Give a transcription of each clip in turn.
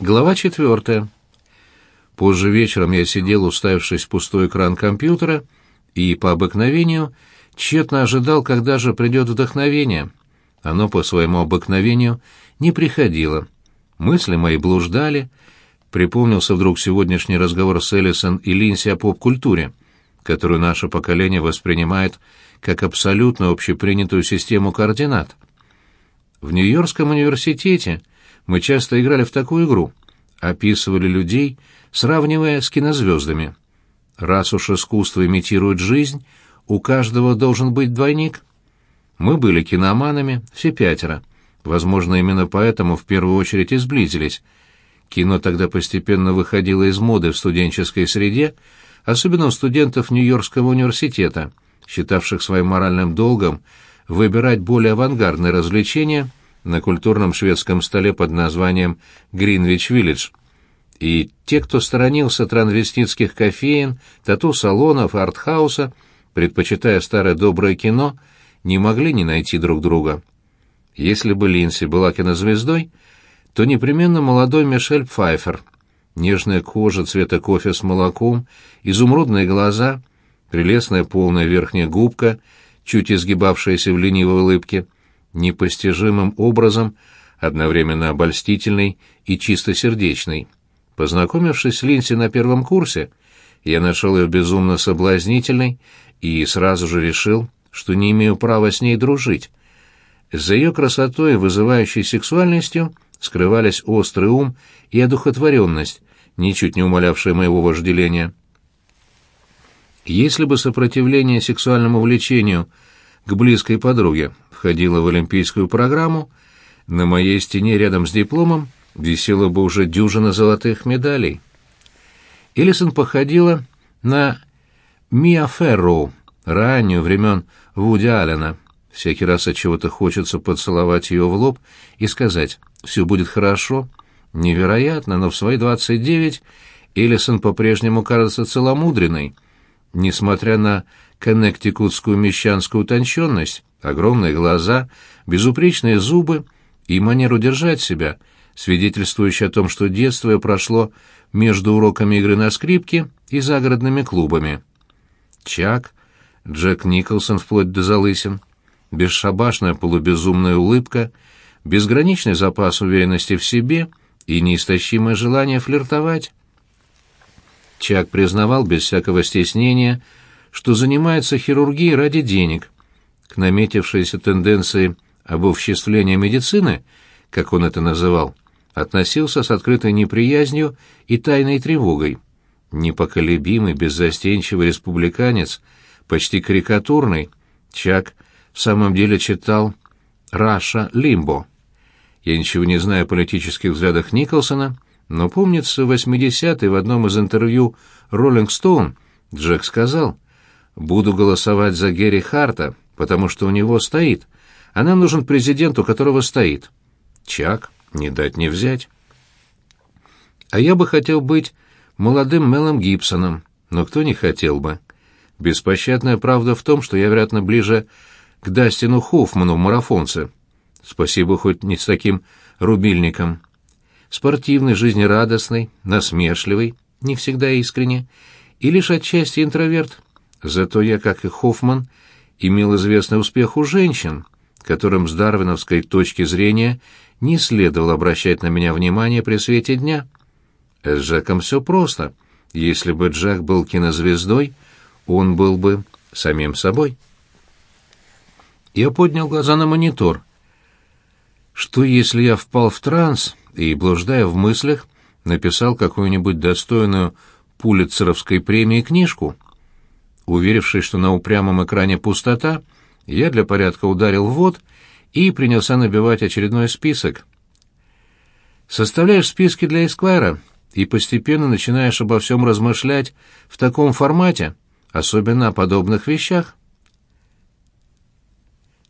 Глава четвертая. Позже вечером я сидел, уставившись в пустой экран компьютера, и по обыкновению тщетно ожидал, когда же придет вдохновение. Оно по своему обыкновению не приходило. Мысли мои блуждали. Припомнился вдруг сегодняшний разговор с Эллисон и Линси о поп-культуре, которую наше поколение воспринимает как абсолютно общепринятую систему координат. В Нью-Йоркском университете мы часто играли в такую игру, описывали людей, сравнивая с кинозвездами. Раз уж искусство имитирует жизнь, у каждого должен быть двойник. Мы были киноманами, все пятеро. Возможно, именно поэтому в первую очередь и сблизились. Кино тогда постепенно выходило из моды в студенческой среде, особенно у студентов Нью-Йоркского университета, считавших своим моральным долгом выбирать более авангардные развлечения на культурном шведском столе под названием «Гринвич-Виллидж». И те, кто сторонился транвеститских кофеин, тату-салонов, артхауса, предпочитая старое доброе кино, не могли не найти друг друга. Если бы Линси была кинозвездой, то непременно молодой Мишель Пфайфер. Нежная кожа цвета кофе с молоком, изумрудные глаза, прелестная полная верхняя губка, чуть изгибавшаяся в ленивой улыбке — непостижимым образом одновременно обольстительный и чистосердечный. Познакомившись с Линси на первом курсе, я нашел ее безумно соблазнительной и сразу же решил, что не имею права с ней дружить. За ее красотой и вызывающей сексуальностью скрывались острый ум и одухотворенность, ничуть не умалявшие моего вожделения. Если бы сопротивление сексуальному влечению к близкой подруге входила в олимпийскую программу, на моей стене рядом с дипломом висела бы уже дюжина золотых медалей. Элисон походила на Миа Ферроу, раннюю времен Вуди Аллена. Всякий раз от чего-то хочется поцеловать ее в лоб и сказать «все будет хорошо». Невероятно, но в свои двадцать девять Элисон по-прежнему кажется целомудренной, несмотря на коннектикутскую мещанскую утонченность, огромные глаза, безупречные зубы и манеру держать себя, свидетельствующие о том, что детство ее прошло между уроками игры на скрипке и загородными клубами. Чак, Джек Николсон вплоть до залысин, бесшабашная полубезумная улыбка, безграничный запас уверенности в себе и неистощимое желание флиртовать. Чак признавал без всякого стеснения, что занимается хирургией ради денег. К наметившейся тенденции обобществления медицины, как он это называл, относился с открытой неприязнью и тайной тревогой. Непоколебимый, беззастенчивый республиканец, почти карикатурный, Чак в самом деле читал «Раша Лимбо». Я ничего не знаю о политических взглядах Николсона, но помнится, в 80-е в одном из интервью «Роллинг Стоун» Джек сказал — Буду голосовать за Герри Харта, потому что у него стоит, а нам нужен президент, у которого стоит. Чак, не дать не взять. А я бы хотел быть молодым Мелом Гибсоном, но кто не хотел бы? Беспощадная правда в том, что я, вероятно, ближе к Дастину Хоффману в марафонце. Спасибо хоть не с таким рубильником. Спортивный, жизнерадостный, насмешливый, не всегда искренне, и лишь отчасти интроверт — Зато я, как и Хоффман, имел известный успех у женщин, которым с дарвиновской точки зрения не следовало обращать на меня внимание при свете дня. С Джеком все просто. Если бы Джек был кинозвездой, он был бы самим собой. Я поднял глаза на монитор. Что, если я впал в транс и, блуждая в мыслях, написал какую-нибудь достойную пулитцеровской премии книжку — Уверившись, что на упрямом экране пустота, я для порядка ударил ввод и принялся набивать очередной список. Составляешь списки для Эсквайра и постепенно начинаешь обо всем размышлять в таком формате, особенно о подобных вещах.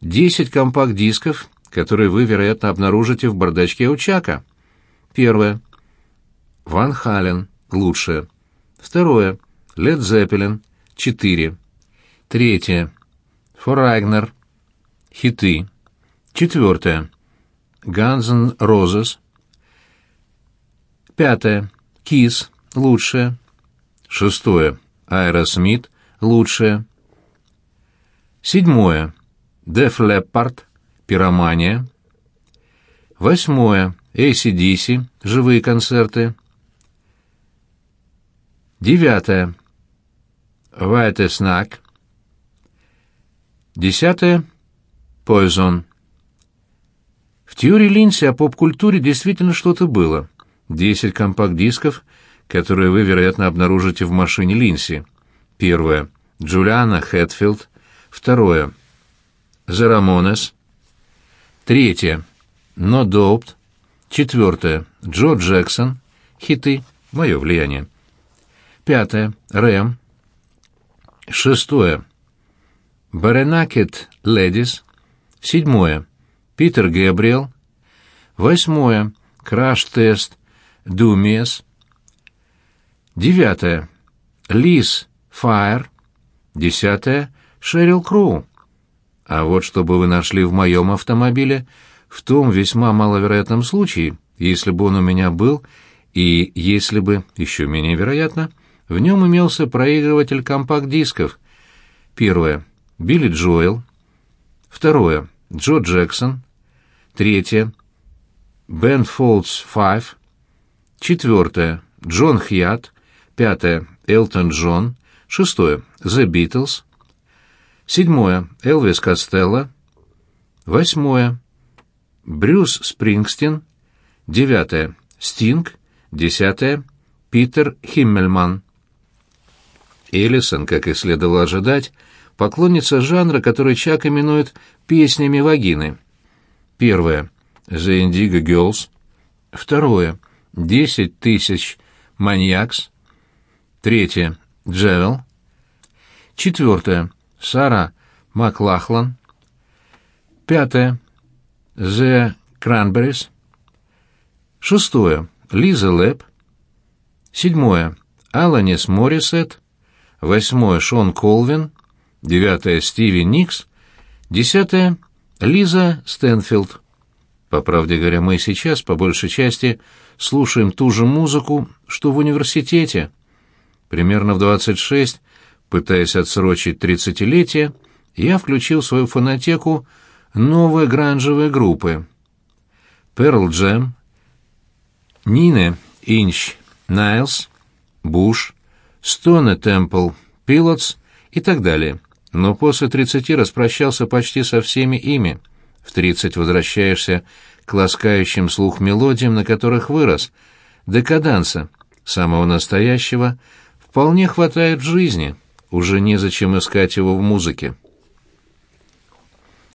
Десять компакт-дисков, которые вы, вероятно, обнаружите в бардачке у Чака. Первое. Ван Хален. Лучшее. Второе. Led Zeppelin. 4. Третье. Foreigner. Пятое. Kiss. Лучшее. Шестое. Аэросмит. Лучшее. Седьмое. Def Leppard. Пиромания. Восьмое. AC/DC. Живые концерты. Девятое. Snack. Десятое. Poison. В теории Линси о поп-культуре действительно что-то было. Десять компакт-дисков, которые вы, вероятно, обнаружите в машине Линси. Первое. Джулиана Хэтфилд. Второе. The Ramones. Третье. No Doubt. Четвертое. Джо Джексон. Хиты. Мое влияние. Пятое. Рэм. Шестое. Баренакет Ледис. Седьмое. Питер Гэбриэл. Восьмое. Краш-тест. Думес. Девятое. Лис Фаер. Десятое. Шерил Кроу. А вот что бы вы нашли в моем автомобиле, в том весьма маловероятном случае, если бы он у меня был, и если бы, еще менее вероятно, в нем имелся проигрыватель компакт-дисков. Первое. Билли Джоэл. Второе. Джо Джексон. Третье. Бен Фолдс Файв. Четвертое. Джон Хьят. Пятое. Элтон Джон. Шестое. The Beatles. Седьмое. Элвис Костелло. Восьмое. Брюс Спрингстин. Девятое. Стинг. Десятое. Питер Химмельман. Эллисон, как и следовало ожидать, поклонница жанра, который Чак именует «песнями вагины». Первое. «The Indigo Girls». Второе. «Десять тысяч маньякс». Третье. «Джевел». Четвертое. «Сара Маклахлан». Пятое. «The Cranberries». Шестое. «Лиза Лэб». Седьмое. «Аланис Моррисет». Восьмое. «Шон Колвин». Девятое. «Стиви Никс». Десятое. «Лиза Стэнфилд». По правде говоря, мы сейчас, по большей части, слушаем ту же музыку, что в университете. Примерно в 26, пытаясь отсрочить тридцатилетие, я включил в свою фонотеку новые гранжевые группы. Pearl Jam, Нина Инч Найлс, Буш, Стоне Темпл, Пилотс и так далее. Но после тридцати распрощался почти со всеми ими. В тридцать возвращаешься к ласкающим слух мелодиям, на которых вырос. Декаданса, самого настоящего, вполне хватает в жизни, уже незачем искать его в музыке.